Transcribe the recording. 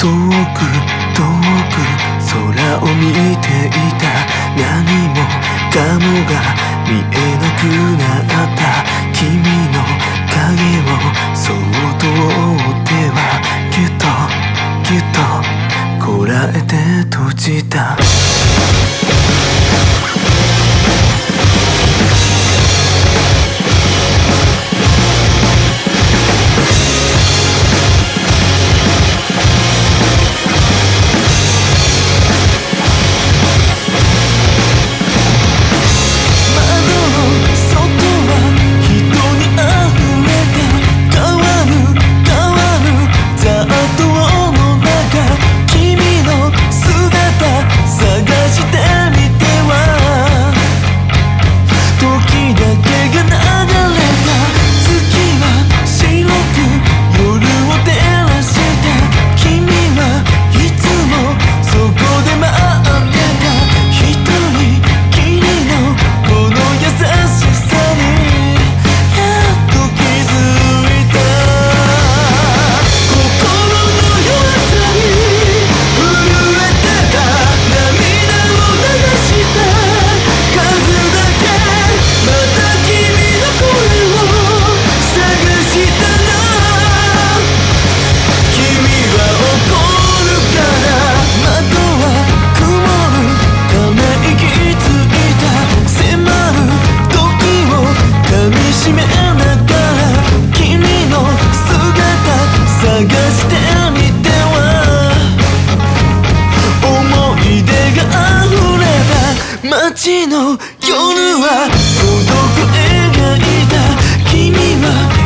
遠く遠く空を見ていた。何もかもが見えなくなった。君の影をそっと追ってはぎゅっとぎゅっとこらえて閉じた。街の夜は孤独描いた君は